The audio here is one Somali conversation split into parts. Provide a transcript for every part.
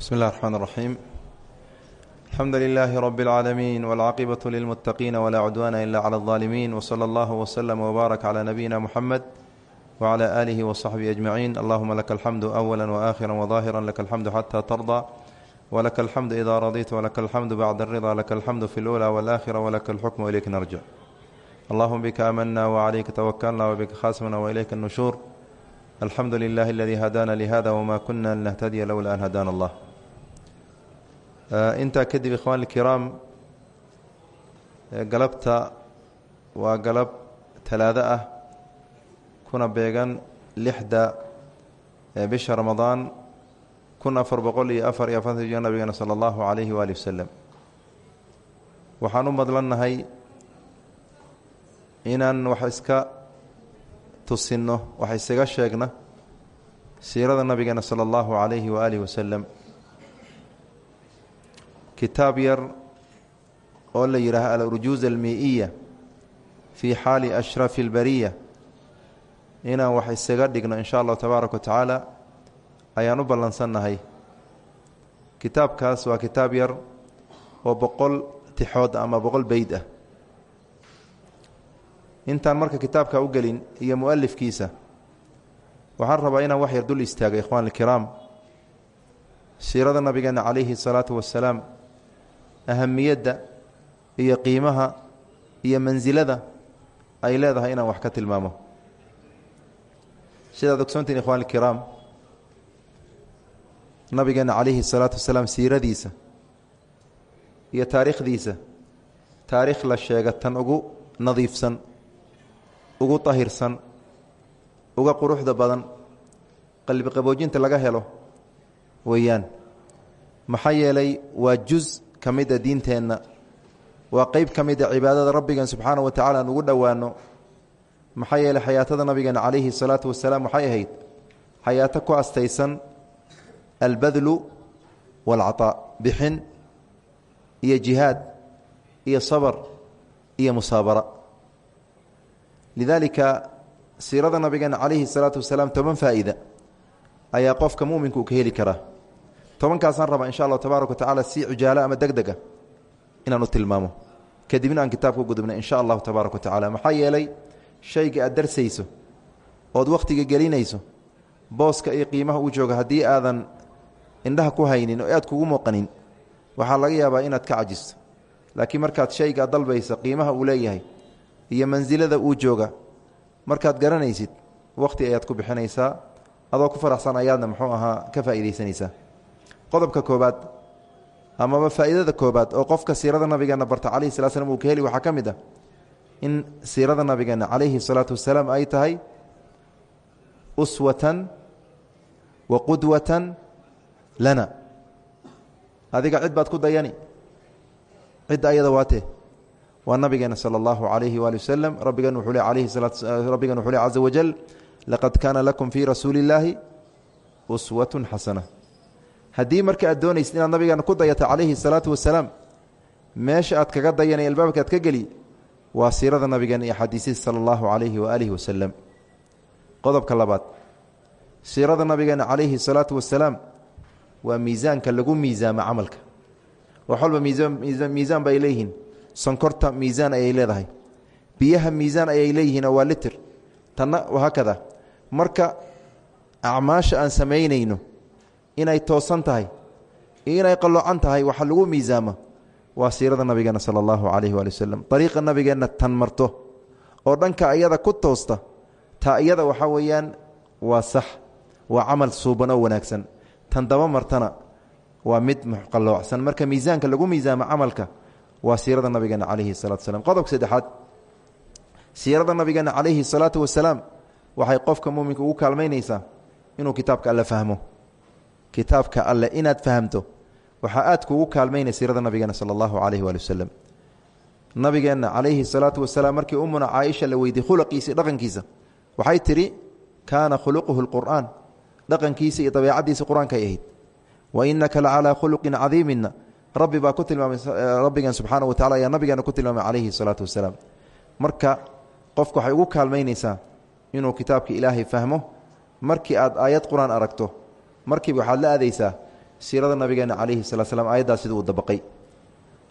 بسم الله الرحمن الرحيم الحمد لله رب العالمين والعاقبة للمتقين ولا عدوان إلا على الظالمين وصلى الله وسلم وبارك على نبينا محمد وعلى آله وصحبه أجمعين اللهم لك الحمد أولا وآخرا وظاهرا لك الحمد حتى ترضى ولك الحمد إذا رضيت ولك الحمد بعد الرضا لك الحمد في الأولى والآخرة ولك الحكم وإليك نرجع اللهم بك أمنا وعليك توكلنا وبك خاسمنا وإليك النشور الحمد لله الذي هدانا لهذا وما كنا لنهتدي لولا أن هدانا الله intaa kadib ikhwaan اlkiraam galabta waa galab talaado ah kuna beegan lixda bisha ramadaan kun afar boqol iyo afar iyo afartan jir nabigeena salى اllahu عalayhi waali waslem waxaan u madlannahay inaan wax iska tusinno wax isaga sheegna siirada nabigeena salى اllahu عalayhi waaalih waslem kitaab yar oo la yidhaaha alrujuuz almii-iya fii xaali ashrafi albariya inaan wax isaga dhigno in shaa allahu tabaaraka wa tacaala ayaan u ballansannahay. Kitaabkaas waa kitaab yar oo boqol tixood ama boqol beyd ah. Intaan marka kitaabka u gelin iyo mu'alifkiisa waxaan rabaa inaan wax yar dul istaago ikhwaan alkiraam siirada nabigeena calayhi salaatu wassalaam ahamiyadda iyo qiimaha iyo mansilada ay leedahay inaan wax ka tilmaamo. Sidaad ogsoontiin ikhwan alkiraam nabigeena calayhi الsalaatu wasalaam siiradiisa iyo taariikhdiisa taariikh la sheega tan ugu nadiifsan ugu tahirsan uga quruxda badan qalbi qaboojinta laga helo weeyaan. Maxaa yeelay waa juz ka mida diinteenna. Waa qeyb ka mida cibaadada rabbigan subxaana wa tacala aan ugu dhowaano maxaa yeelay xayaatada nabigeena calayhi salaatu wasalaam waxay ahayd xayaato ku astaysan albadlu waalcataa bixin iyo jihaad iyo sabar iyo musaabara. Lidaalika siirada nabigeena calayhi salaatu wasalaam toban faa'iida ayaa qofka muminka uu ka heli karaa tobankaasaan rabaa insha allahu tabaaraka wa tacala si cijaalo ama deg dega inaan u tilmaamo. Kadibna aan kitaabka gudubna insha allahu tabaaraka wa tacala maxaa yeelay shayga aad darsayso ood wakhtiga gelinayso booska iyo qiimaha uu jooga haddii aadan indhaha ku haynin oo aad kugu muuqanin waxaa laga yaabaa inaad ka cajisto laakiin markaad shaygaa dalbaysa qiimaha uu leeyahay iyo mansilada uu jooga markaad garanaysid wakhti ayaad ku bixinaysaa adoo ku faraxsan ayaadna muxuu ahaa ka faa'iidaysanaysaa qodobka koobaad amaba faa'iidada koobaad oo qofka siirada nabigeena barta calayhi salatu slam uu ka heli waxaa ka mid ah in siirada nabigeena calayhi salaatu wasalaam ay tahay uswatan wa qudwatan lana adiga cid baad ku dayani cidda ayada waatee waa nabigeena salى اllahu عalayhi waali waslem rabbigan wuxuu le alayhi rabbigan wuxuu le caza wajal laqad kaana lakum fii rasuuli اllaahi uswatun xasana haddii marka aad doonaysid inaad nabigeena ku dayato calayhi asalaatu wasalaam meesha aad kaga dayanay albaabka aad ka geli waa siirada nabigeena iyo xadiisiis sala allahu calayhi waaalihi wasalam. Qodobka labaad siirada nabigeena calayhi salaatu wasalaam waa miisaanka lagu miisaamo camalka. Wax walba miisaan miisaan ba ay leeyihiin. Sonkorta miisaan ayay leedahay. Biyaha miisaan ayay leeyihiin waa litir. Tanna wahaa kada marka acmaasha aan samaynayno inay toosan tahay iyo inay qalloocan tahay waxa lagu miisaama waa siirada nabigeena sala allahu calayhi waali waslem dariiqa nabigeenna tan marto oo dhanka iyada ku toosta taa iyada waxaa weeyaan waa sax waa camal suuban oo wanaagsan. Tan daba martana waa mid qalloocsan. Marka miisaanka lagu miisaamo camalka waa siirada nabigeena calayhi salatu wasalaam qodobka saddexaad siirada nabigeena calayhi salaatu wasalaam waxay qofka muuminka ugu kaalmaynaysaa inuu kitaabka alle fahmo kitaabka alle inaad fahamto waxaa aad kuugu kaalmaynaya siirada nabigeena sala allahu calayhi waali wasalam nabigeenna calayhi salaatu wasalaam markii umuna caaisha la weydiy khulaqiisa dhaqankiisa waxay tidhi kaana khuluquhu lqur'aan dhaqankiisa iyo dabeecaddiisa qur'aankay wa inaka la calaa khuluqin cadiimina rabbi baa ku tilmaamay rabbigan subxaana wa tacala ayaa nabigeena ku tilmaamay calayhi salaatu wasalaam marka qofku waxay ugu kaalmaynaysaa inuu kitaabka ilaahay fahmo markii aad aayad qur'aan aragto markiiba waxaad la aadaysaa siirada nabigeena calayhi salatu slam aayaddaas siduu u dabaqay.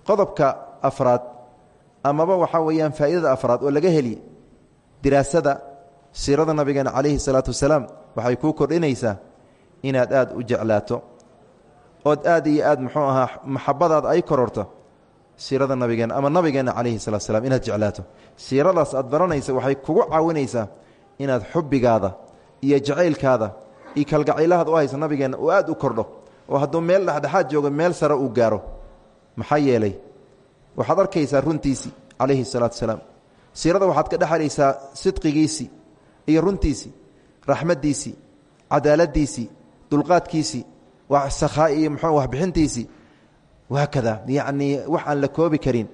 Qodobka afraad amaba waxaa weeyaan faa'iidada afraad oo laga heli diraasada siirada nabigeena calayhi salaatu wasalaam waxay kuu kordhinaysaa inaad aad u jeclaato. Ood aad iyo aad muxuu ahaa maxabadaada ay kororto siirada nabigeena ama nabigeena calayhi salatu slam inaad jeclaato. Siiradaas aad baranaysa waxay kugu caawinaysaa inaad xubbigaada iyo jacaylkaada iyo kalgacaylahaad u haysa nabigeenna uu aad u kordho oo hadduu meel dhexdhexaad joogo meel sare uu gaaro maxaa yeelay waxaad arkaysaa runtiisii calayhi salaatu salaam. Siirada waxaad ka dhexlaysaa sidqigiisii iyo runtiisii raxmaddiisii cadaaladiisii dulqaadkiisii sakhaa iyo mxuu waxbixintiisii wahaakada yacnii wax aan la koobi karin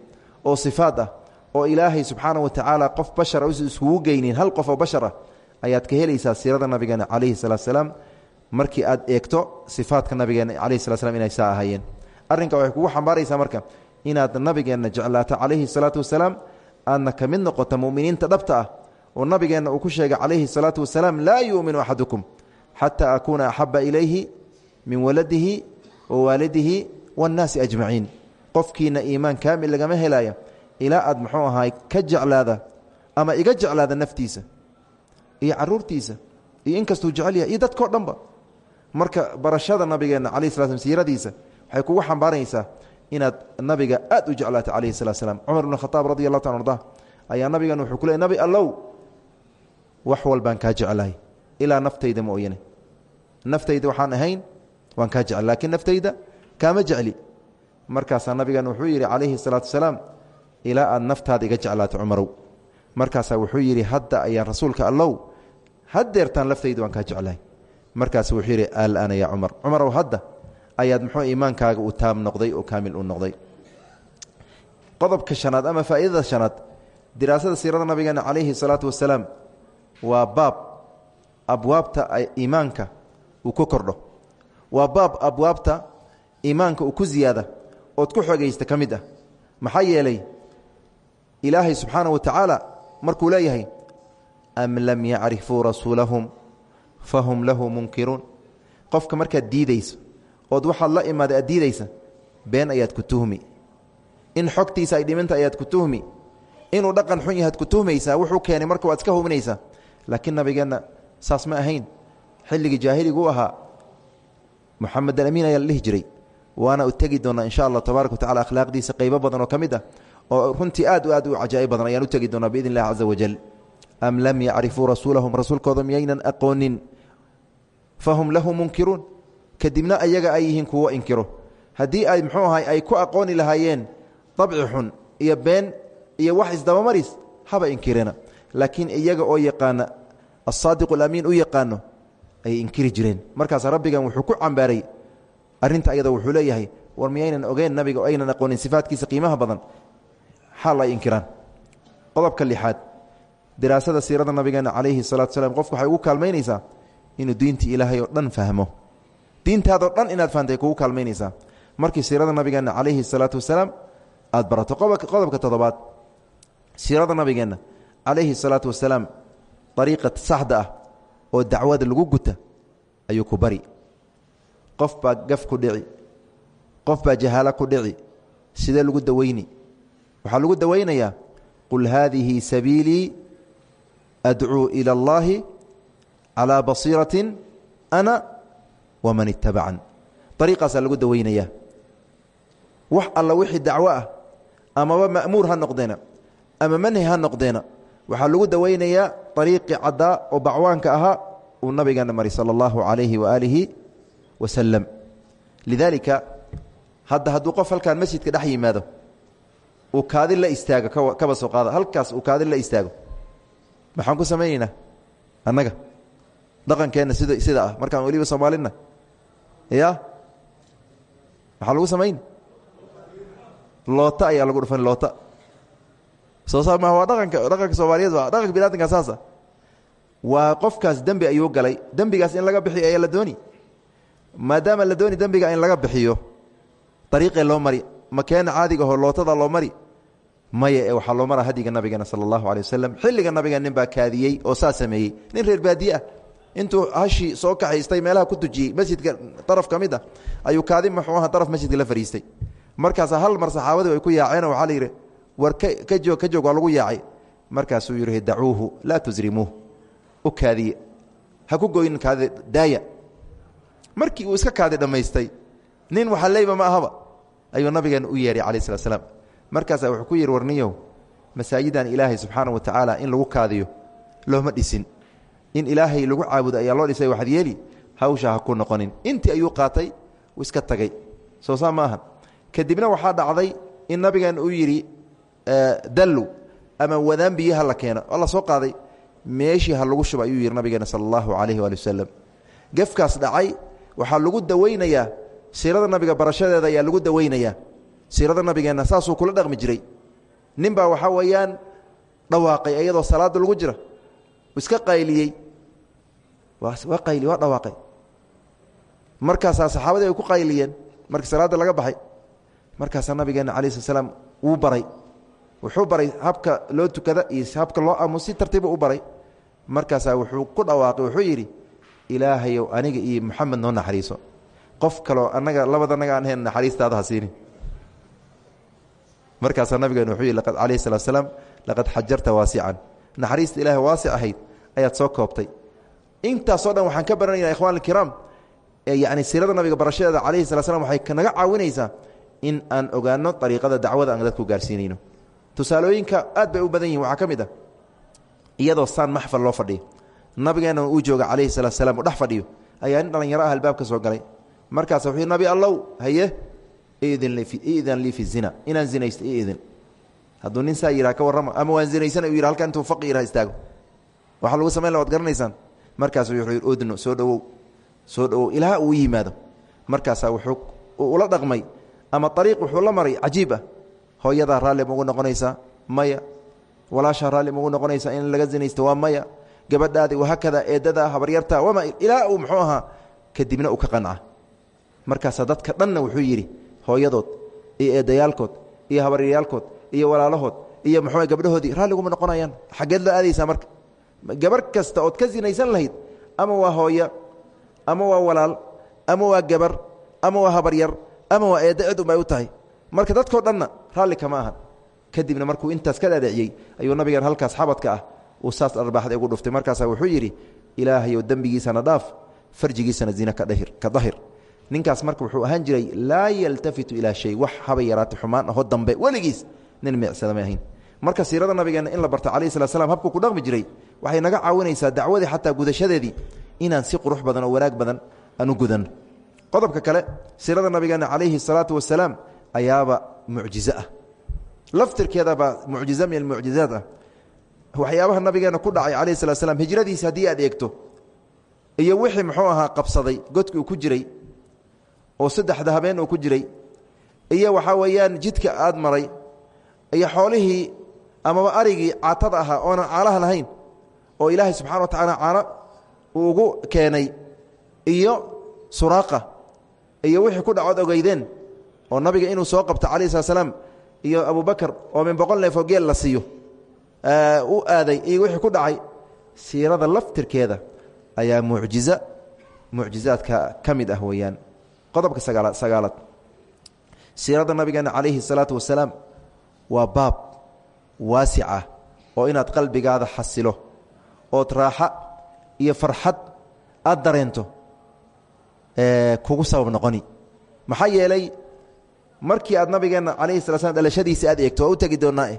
oo sifaad ah oo ilaahay subxaana wa tacaala qof bashara usa iskugu geynin hal qof oo bashar ah ayaad ka helaysaa siirada nabigeena calayhi salaatu salaam. Markii aad eegto sifaadka nabigeena calayhi salat slam inay saa ahaayeen. Arrinka waxay kugu xambaaraysaa marka inaad nabigeenna jeclaato calayhi salaatu wasalaam aadna ka mid noqoto muminiinta dhabta ah oo nabigeenna uu ku sheegay calayhi salaatu wasalaam laa yuuminu axadukum xataa akuuna axaba ilayhi min waladihi wa waalidihi waannaasi ajmaciin. Qofkiina iimaan kaamil lagama helaya ilaa aad muxuu ahaay ka jeclaada ama iga jeclaada naftiisa iyo caruurtiisa iyo inkastuu jecel yahay iyo dadkao dhanba. Marka barashada nabigeenna calayhi sala slam siiradiisa waxay kugu xambaaraysaa inaad nabiga aad u jeclaato calayhi salatu slam cumar bn khataab radi allahu ta arda ayaa nabigan wuxuu ku nabi allow wax walbaan kaa jeclahay ilaa naftayda ma oyane naftayda waxaan ahayn waan kaa jecel laakiin naftayda kaama jecli. Markaasaa nabigan wuxuu yidhi calayhi salaatu wasalaam ilaa aad naftaada iga jeclaato cumarow. Markaasaa wuxuu yidhi hadda ayaan rasuulka allow haddeertaan laftayda waan kaa jeclahay. Markaas wuxuu yidhi alana yaa cumar. Cumarow hadda ayaad muxuu iimaankaaga uu taam noqday oo kaamil u noqday. Qodobka shanaad ama faa'iidada shanaad diraasada siirada nabigeena calayhi salaatu wasalaam waa baab abwaabta iimaanka uu ku kordho. Waa baab abwaabta iimaanka uu ku ziyaada ood ku xogaysta ka mid ah. Maxaa yeelay ilaahay subxaanaه wa tacaala markuu leeyahay am lam yacrifuu rasuulahum fahum lahu munkiruun qofka markaad diidayso ood waxaad la imaada aad diidaysa been ayaad ku tuhmi. In xogtiisa ay dhimanta ayaad ku tuhmi. Inuu dhaqan xun yahaad ku tuhmaysaa wuxuu keenay marka waad iska hubinaysaa. Laakiin nabigeenna saas ma ahayn. Xilligii jaahiligu ahaa moxamed alamiin ayaa la jiray. Waana u tegi doonaa insha allah tabaaraka watacala akhlaaqdiisa qaybo badan oo ka ah oo runtii aad u aad u cajaa'ib badan ayaan u tegi doonaa biidn illahi caza wajal am lam yacrifuu rasuulahum rasuulkooda miyaynan aqoonin fahum lahu munkiruun kadibna ayaga ay yihiin kuwo inkiro haddii ay muxuu ahay ay ku aqooni lahaayeen dabci xun iyo been iyo wax isdabamaris haba inkirena laakiin iyaga oo yaqaana asaadiqu alamiin u yaqaano ayay inkiri jireen markaas rabbigan wuxuu ku cambaaray arrinta ayada wuxuu leeyahay war miyaynan ogeyn nabiga aynan aqoonin sifaatkiisa qiimaha badan xaal diraasada siirada nabigeena calayhi salatu salaam qofku waxay ugu kaalmaynaysaa inuu diintii ilaahay oo dhan fahmo. Diintaadoo dhan inaad fahamtay kugu kaalmaynaysaa. Markii siirada nabigeena calayhi salaatu wasalaam aad barato qodobka toddobaad. Siirada nabigeenna calayhi salaatu wasalaam ariiqa saxda ah oo dacwada lagu guta ayuu ku bari. Qof baa gaf ku dhici qof baa jahaalo ku dhici sidee lagu daweyni? Waxaa lagu daweynayaa qul haadihi sabiilii adcuu ila اllahi calىa basiirati ana waman itabacan ariiqaasaa lagu daweynayaa wax alla wixii dacwo ah amaba ma'muur ha noqdeena ama manhi ha noqdeena waxaa lagu daweynayaa ariiqii caddaa oo bacwaanka ahaa uu nabigeena mari sala allahu calayhi waaalihi wasalam lidaalika hadda hadduu qof halkaan masjidka dhex yimaado uu kaadi la istaago kaba soo qaada halkaas uu kaadi la istaago maxaan ku samaynaynaa? Annaga. Dhaqankeenna sida sida ah. Markaan weliba soomaalina ya maxaa lagu samayn? Loota ayaa lagu dhufan loota. Soo saar maa waa dhaqanka dhaqanka soomaaliyeed waa dhaqanka biniadamka saasa waa qofkaas dembi ayuu galay. Dembigaas in laga bixiyo ayaa la dooni. Maadaama la dooni dembiga in laga bixiyo ariiqee loo mari. Makeena caadiga aho lootada loo mari maya ee waxaa loo mara hadiga nabigeena sala allahu alay xilliga nabiga nin baa kaadiyey oo saa sameeyey. Nin reer baadiye ah. Intuu soo kaxaystay meelaha ku tujiyey masjidka daraf ka mid a ayuu kaadi muxuu aha daraf masjidka la fariistay. Markaasa hal mar saxaabadii ay ku yaaceen waxaa la yidhi war ka joog ka joog waa lagu yaacay. Markaasuu yidhi dacuuhu laa tusrimuuh u kaadiye ha ku goynin kaadi daaya. Markii uu iska kaadi dhammaystay nin waxa leyba ma ahaba. Ayuu nabigeena u yeehay calaih slat slaam markaasaa wuxuu ku yidhi warniyow masaajidan ilaahay subxaana wa tacaala in lagu kaadiyo looma dhisin. In ilaahay lagu caabudo ayaa loo dhisay waxaad yeeli hawsha ha ku noqonin. Intii ayuu qaatay uu iska tagay. Soo saa kadibna waxaa dhacday in nabigeena uu yidhi dallu ama wadaan biyaha la keeno. Oo la soo qaaday. Meeshii ha lagu shuba ayuu yidhi nabigeena sala allahu calayhi waali wasalam dhacay. Waxaa lagu daweynayaa. Siirada nabiga barashadeeda ayaa lagu daweynayaa siirada nabigeenna saasuu kula dhaqmi jiray. Nin baa waxaa weeyaan dhawaaqay iyadoo salaada lagu jira. Iska qayliyey. Waa qayli waa dhawaaqay. Markaasaa saxaabadii ay ku qayliyeen markii salaadda laga baxay markaasaa nabigeena calayi slat slaam baray. Wuxuu baray habka loo tukada iyo habka loo aamu si tartiiba u baray. Markaasaa wuxuu ku dhawaaqay wuxuu yidhi ilaahayow aniga iyo moxamed noo naxariiso. Qof kaloo annaga labada anaga aan hayn naxariistaada ha siini markaasaa nabigeena wuxuu yidhi calayhi salatu slaam laqad xajarta waasican. Naxariista ilahay waasic ahayd ayaad soo koobtay. Intaasoo dhan waxaan ka baranaynaa ikhwan alkiraam yani siirada nabiga barashadeeda calayhi sala slam waxay naga caawinaysaa in aan ogaano ariiqada dacwada aan dadku gaarsiinayno. Tusaalooyinka aad bay u badan yihiin waxaa ka ah iyadoo saan maxfal loo fadhiyo. Nabigeenna uu jooga calayhi salatu slam u dhex fadhiyo ayaa nin dhallinyaro ah albaabka soo galay. Markaas wuxuu nabi allow haye idan lii fi zina. Inaan zinaysto idin hadduu nin saa yidhaha ka warrama ama waan zinaysana u yidhi halkan intuu faqi yidhaha istaago. Waxaa lagu samayn la waad garanaysaan. Markaasu wuxuu yidhi udno soo dhowow soo dhowow. Ilaa uu yimaado. Markaasaa wuxuu ula dhaqmay ama ariiq wuxuu la maray cajiib ah. Hooyadaa raalli maugu noqonaysaa maya. Walaashaa raalli maugu noqonaysaa in laga zinaysto waa maya. Gabadhaadi wahaakada eedadaa habaryarta wama ilaa uu muxuu ahaa kadibna uu ka qanca. Markaasaa dadka dhanna wuxuu yidhi hooyadood iyo eedayaalkood iyo habaryayaalkood iyo walaalahood iyo muxuu gabdhahoodii raalliguma noqonayaan. Xaggeed loo aadaysaa marka. Gabar kasta ood ka sinaysan lahayd ama waa hooyo ama waa walaal ama waa gabar ama waa habaryar ama waa eedda cid unbay u tahay. Marka dadkoo dhanna raalli kama ahan. Kadibna markuu intaas ka dhaadhiciyey ayuu nabigeen halkaas xabadka ah uu saas arbaaxda ugu dhuftay. Markaasaa wuxuu yidhi ilaahayow dembigiisana dhaaf farjigiisana zina ka dahir ninkaas marka wuxuu ahaan jiray laa yaltafitu ilaa shay. Wax habay yaraata xumaan. Aho dambe weligiis. Nin miicsadamay ahayn. Marka siirada nabigeenna in la barta calayhi salat slam habkuu ku dhaqmi jiray waxay naga caawinaysaa dacwadii xataa gudashadeedii inaan si qurux badan oo wanaag badan aan u gudanno qodobka kale siirada nabigeenna calayhi salaatu wasalaam ayaaba mucjizo ah. Laftirkeedabaa mucjizo min almucjizaat ah. Waxyaabaha nabigeenna ku dhacay calayhi salat slam hijradiisi haddii aad eegto iyo wixii muxuu ahaa qabsaday godki uu ku jiray oo saddexda habeen uu ku jiray. Iyo waxaa weeyaan jidka aad maray iyo xoolihii amaba arigii caatada ahaa oonan caalaha lahayn oo ilaahay subxana wa tacaala caano uu ugu keenay iyo suraaqa iyo wixii ku dhacood ogeydeen oo nabiga inuu soo qabto calayh slat slaam iyo abubakar oo min boqol neefoo geel la siiyo u aaday iyo wixii ku dhacay siirada laftirkeeda ayaa mucjiza mucjizaadka ka mid ah weeyaan qodobka sagaalaad sagaalaad. Siirada nabigeena calayhi الsalaatu wasalaam waa baab waasica oo inaad qalbigaada xasilo ood raaxa iyo farxad aad dareento kugu sabab noqoni. Maxaa yeelay markii aad nabigeenna calayhi sala slam dhalashadiisa aad eegto waa u tegi doonaa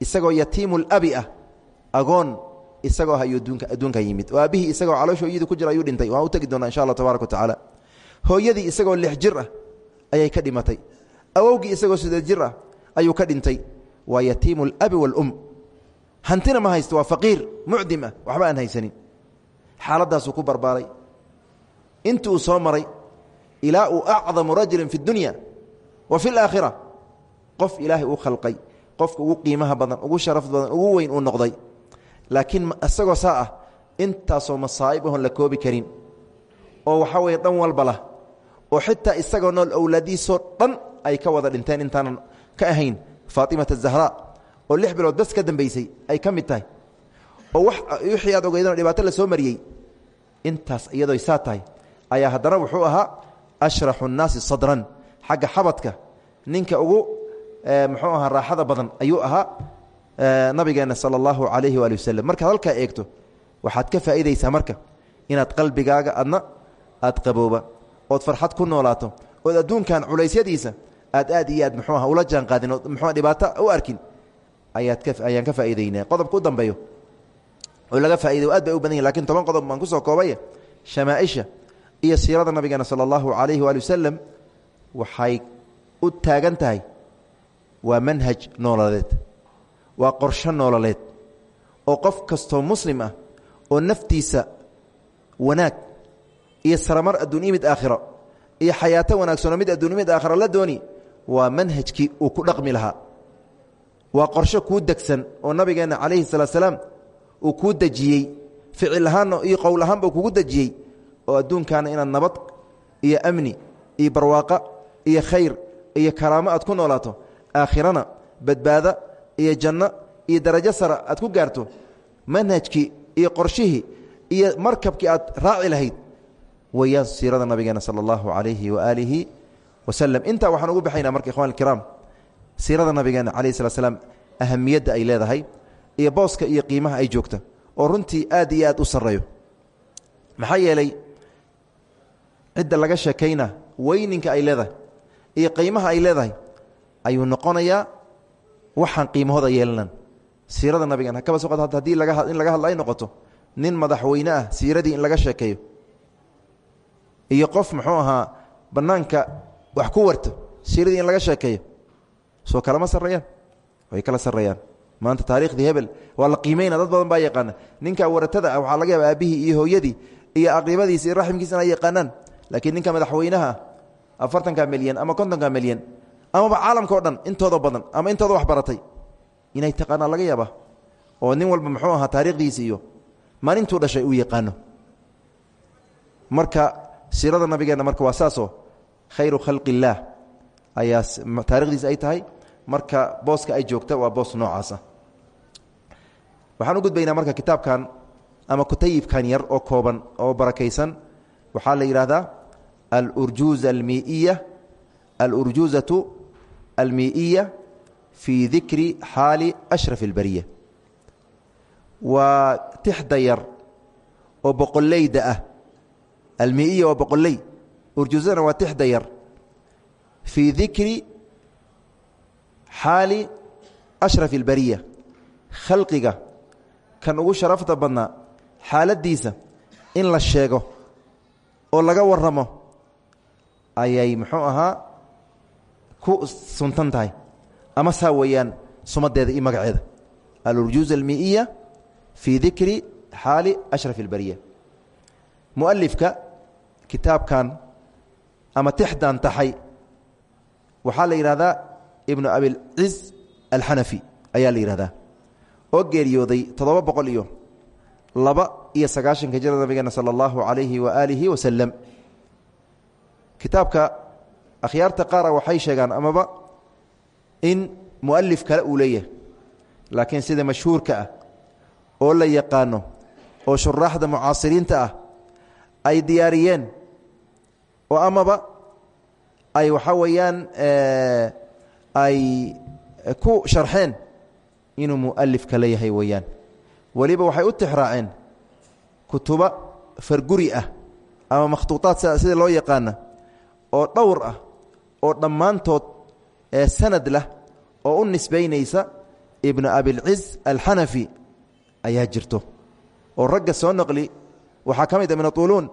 isagoo yatiimulabi ah agoon isagoo ah ayuu adduunka adduunkan yimid. Oo aabbihii isagoo caloosho iyadu ku jira ayuu dhintay. Waan u tegi doonaa insha allah tabaaraka wa tacaala hooyadii isagoo lix jir ah ayay ka dhimatay. Awowgii isagoo sideed jir ah ayuu ka dhintay. Waa yatiimu alabi waalum hantina ma haysto waa faqiir mucdim ah waxba aan haysanin. Xaaladdaasuu ku barbaaray. Inti uu soo maray ilaa uu acdamu rajulin fi اdunya wa fi اlaakhira qof ilaahay uu khalqay qofka ugu qiimaha badan ugu sharaf badan ugu weyn uu noqday. Laakiin isagoo saa ah intaasoo masaa'ib la koobi karin. Oo waxaa weeye dhan walba lah oo xitaa isagoo nool owlaadiisoo dhan ay ka wada dhinteen intaanan ka ahayn faatimata zahraa oo lix bilood bas ka dambaysay ay ka mid tahay. Oo wixii aad ogeydeen oo dhibaato la soo mariyey intaas iyadoo saa tahay ayaa haddana wuxuu ahaa ashraxu nnaasi sadran. Xagga xabadka ninka ugu muxuu ahaa raaxada badan ayuu ahaa nabigeena sala allahu calayhi waali waslem markaad halkaa eegto waxaad ka faa'iidaysaa marka inaad qalbigaaga adna aad qabooba ood farxad ku noolaato ood adduunkan culaysyadiisa aad aad iyo aad muxuu aha ula jaan qaadin ood muxua dhibaato u arkin ayaad ayaan ka faa'iidaynaa qodobka u dambeeyo oo laga faa'iday aad bay u badan yahin laakiin toban qodob baan ku soo koobaya shamaaisha iyo siirada nabigeena sala allahu calayhi waali wasalam waxay u taagan tahay waa manhaj noololeed waa qorsho noololeed oo qof kastoo muslim ah oo naftiisa wanaag iyo saramar adduun imid aakhiro iyo xayaato wanaagsanoo mid adduun imid aakhiro la dooni waa manhajkii uu ku dhaqmi lahaa. Waa qorsho kuu degsan oo nabigeenna calayhi salaat salaam uu kuu dejiyey ficil ahaanna iyo qowl ahaanba uu kugu dejiyey oo adduunkaana inaad nabad iyo amni iyo barwaaqa iyo khayr iyo karaamo aad ku noolaato aakhirana badbaado iyo janno iyo darajo sara aad ku gaarto manhajkii iyo qorshihii iyo markabkii aad raaci lahayd wayaan siirada nabigeena sala allahu calayhi waaalihi wasalam intaa waxaan ugu baxaynaa marka ikhwan alkiraam siirada nabigeena calayhi salat slam ahamiyadda ay leedahay iyo booska iyo qiimaha ay joogta oo runtii aad iyo aad u sarreeyo. Maxaa yeelay cidda laga sheekayna weyninka ay leedahay iyo qiimaha ay leedahay ayuu noqonayaa waxaan qiimahooda yeelanan siirada nabigan hakaba haddii laga in laga hadla ay noqoto nin madaxweyne ah siiradii in laga sheekeeyo iyo qof muxuu ahaa bannaanka wax ku warto siiradii in laga sheekeeyo. Soo kalama sarreeyaan way kala sarreeyaan maanta taariikhdii hebel waa la qiimayna dad badan baa yaqaana ninka waratada ah waxaa laga yaaba aabihii iyo hooyadii iyo aqribadiisi iyo raximkiisa inay yaqaanaan. Laakiin ninka madaxweynaha afartanka milyan ama kontonka milyan amaba caalamka o dhan intooda badan ama intooda wax baratay inay taqaanaa laga yaaba oo nin walba muxuu ahaa taarikhdiisi iyo maalintuu dhashay uu yaqaano. Marka siirada nabigeenna marka waa saasoo khayru khalqi illaah ayaa taarikhdiisi ay tahay marka booska ay joogta waa boos noocaasa. Waxaan u gudbaynaa marka kitaabkan ama kutayibkan yar oo kooban oo barakaysan waxaa la yidhaahdaa alurjuuza almii'iya alurjuuzatu almii'iya fii dikri xaali ashraf اlbariya waa tixda yar oo boqoleyda ah almii'iya waa boqoley urjuuzadana waa tixda yar fii dikri xaali ashraf اlbariya khalqiga kan ugu sharafta badnaa xaaladdiisa in la sheego oo laga waramo ayay muxuu ahaa ku suntan tahay ama saa weeyaan sumadeeda iyo magaceeda alurjuuz almii'iya fii dikri xaali ashraf اlbariya mualifka kitaabkan ama tixdan taxay waxaa la yidhahdaa ibnu abilciz alxanafi ayaa la yidhahdaa oo geeriyooday toddoba boqol iyo laba iyo sagaashanka jira nabigeena sala allahu calayhi wa aalihi wasalam kitaabka akhyaarta qaara waxay sheegaan amaba in mu'alif kale uu leeyahay laakiin sida mashhuurka ah oo la yaqaano oo shuraaxda mucaasiriinta ah ay diyaariyeen oo amaba ay waxaa weeyaan ay ku sharxeen inuu mualifka leeyahay weeyaan. Weliba waxay u tixraaceen kutuba farguri ah ama makhtuuطaad sida loo yaqaana oo dhowr ah oo dhammaantood sanad lah oo u nisbaynaysa ibnu abilciz alxanafi ayaa jirto. Oo ragga soo noqli waxaa ka mid a min auluun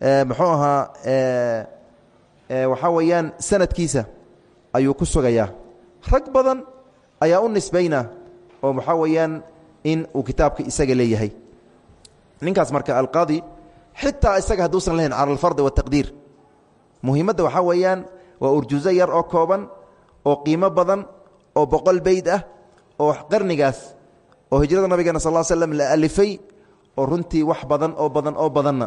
muxuu ahaa waxaa weeyaan sanadkiisa ayuu ku sugayaa. Rag badan ayaa u nisbayna oo waxaa weeyaan in uu kitaabka isaga leeyahay. Ninkaas marka alqaadi xitaa isaga hadduusan lahayn cala alfardi waataqdiir muhiimadda waxaa weeyaan waa urjuzo yar oo kooban oo qiimo badan oo boqol beyd ah oo qarnigaas oo hijrada nabigeena sal slm la alifay oo runtii wax badan oo badan oo badanna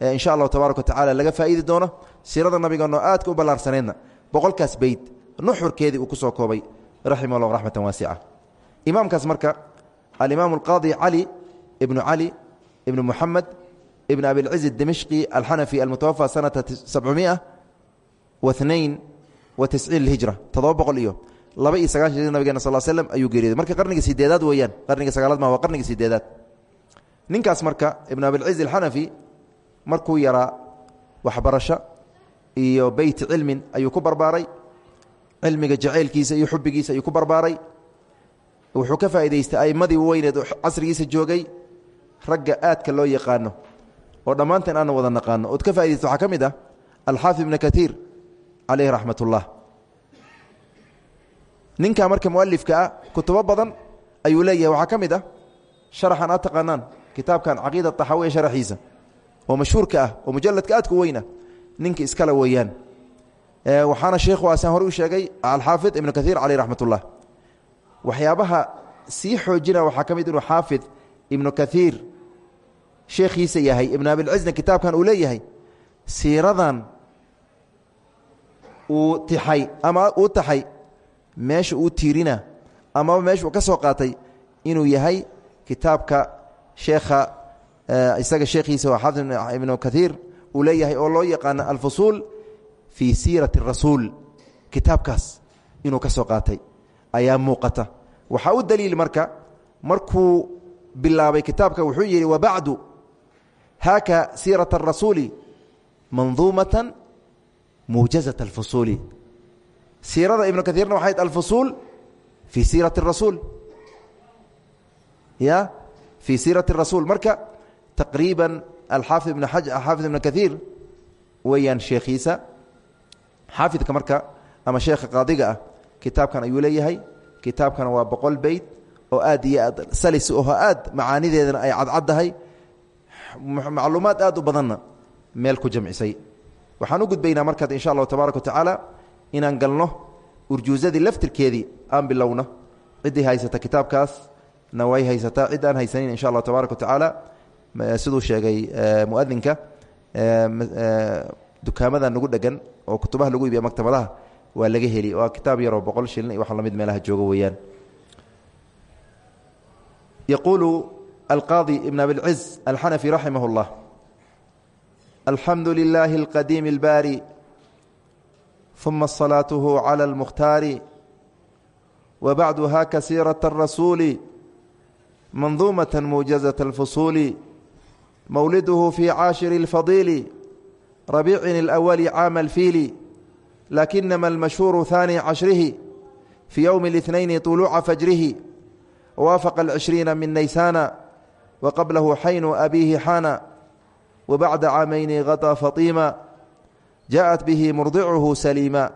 insha allahu tabaaraka watacala laga faa'iidi doono siirada nabigeenoo aadka u ballaarsaneedna boqolkaas beyd nuxurkeedii uu ku soo koobay raximah llah raxmatan waasica imaamkaas marka alimaam alqaadi cali ibnu cali ibnu muxamed ibn abilciz dimishqi alxanafi almutawafa sanata sabcumia wa nain wa tisciin lhijra toddoba boqol iyo laba iyo sagaashan nabigena sal slm ayuu geeriyooday. Marka qarnigii sideedaad weeyaan qarniga sagaalaad ma waa qarnigii sideedaad ninkaas marka ibn abilciz alxanafi markuu yaraa waxbarasho iyo beyt cilmin ayuu ku barbaaray. Cilmiga jaceylkiisa iyo xubigiisa ayuu ku barbaaray. Wuxuu ka faa'idaystay a'imadii weyneed oo casrigiisa joogay. Ragga aadka loo yaqaano oo dhammaanteen aana wada naqaano. Ood ka fa'idaysta waxaa ka mid ah alxaafid ibna katiir calayhi raxmat ullah ninka marka mualifka ah kutubo badan ayuu leeyahay. Waxaa ka mid ah sharaxan aad taqaanaan kitaabkan caqiida taxawiya sharaxiisa oo mashhuurka ah oo mujaladka aadka weyna ninka iskale weeyaan. Waxaana sheikhu asaan hore u sheegay alxaafid ibnu kaiir caleyh raxmat ullah waxyaabaha sii xoojina waxaa ka mid inuu xaafid ibnu kaiir sheekhiisa yahay ibn abilcizna kitaabkan uu leeyahay siiradan uu tixay ama uu taxay meesha uu tiirina amaba kitaabka sheekha Eh, isaga sheekhiisa waa xaafid ibnu kaiir uu leeyahay oo loo yaqaano alfusuul fii siirati rasuul. Kitaabkaas inuu ka qaatay ayaa muuqata. Waxaa u daliil marka markuu bilaabay kitaabka wuxuu yidhi wabacdu haaka siirat arasuuli manduumatan muujazat alfusuuli. Siirada ibnu kaiirna waxayd alfusuul fii siirati rasuul. Ya? Fii siirati rasuul. Marka taqriiba alxaafid ibn xaafid ibn kaiir weeyaan sheekhiisa. Xaafidka marka ama sheekha qaadiga ah kitaabkan ayuu leeyahay. Kitaabkana waa boqol beyt oo aad iyo aad salis oho aad macaanideedana ay cadcaddahay. Macluumaad aad u badanna meel ku jamcisay. Waxaan u gudbaynaa markaad insha allahu tabaaraka wa tacaala inaan galno urjuusadii laftirkeedii aan bilowno. Ciddii haysata kitaabkaas na way haysataa cid aan haysanin insha allahu tabaaraka wa tacaala siduu sheegay muadinka dukaamadan nagu dhegan oo kutubaha lagu iibiya maktabadaha waa laga heli waa kitaab yaroo boqol shilin iyo wax lamid meelaha jooga weeyaan يقول القاضي ابن أبي العز الحنفي رحمه الله الحمد لله القديم الباري ثم الصلاته على المختار وبعدها كسيرة الرسول منظومة موجزة الفصول مولده في عاشر الفضيل ربيع الأول عام الفيل لكنما المشهور ثاني عشره في يوم الاثنين طلوع فجره ووافق العشرين من نيسان وقبله حين أبيه حان وبعد عامين غطى فطيما جاءت به مرضعه سليما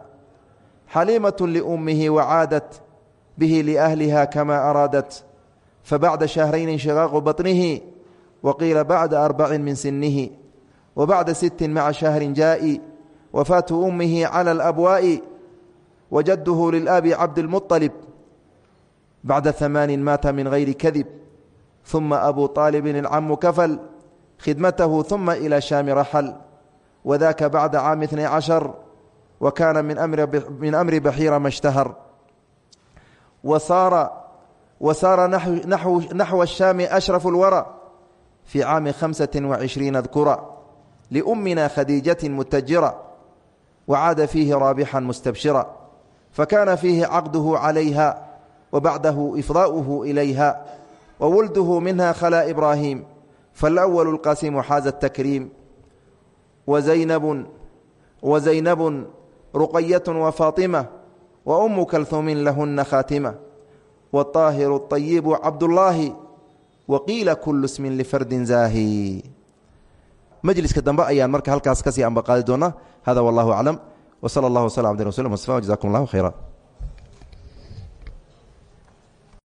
حليمة لأمه وعادت به لأهلها كما أرادت فبعد شهرين انشقاق بطنه وقيل waqiila bacda arbacin min sinihi wa bacda sittin maca shahrin jaa'i wafaatu ummihi cala alabwaa'i wajaduhu lilabi cabdilmualib bacda amaanin maata min hayri kadib uma abu aalibin ilcamu kafal khidmatahu uma ilaa shaami raxal wadaka bacda caami itnay cashar wa kaana min amri baxiira ma shtahar wasaara naxwa shaami ashrafu اlwara الشام أشرف الورى في عام خمسة وعشرين اذكرا لأمنا خديجة متجرة وعاد فيه رابحا مستبشرا فكان فيه عقده عليها وبعده إفضاؤه إليها وولده منها خلا إبراهيم فالأول القاسم حاز التكريم وزينب وزينب رقية وفاطمة وأم كلثوم لهن خاتمة والطاهر waqiila kulu smin lifardin zaahi majliska dambe ayaan marka halkaas ka sii ambaqaadi doonaa hada wallahu aclam wsala allah wsl abdi rasul jazakum allah khayra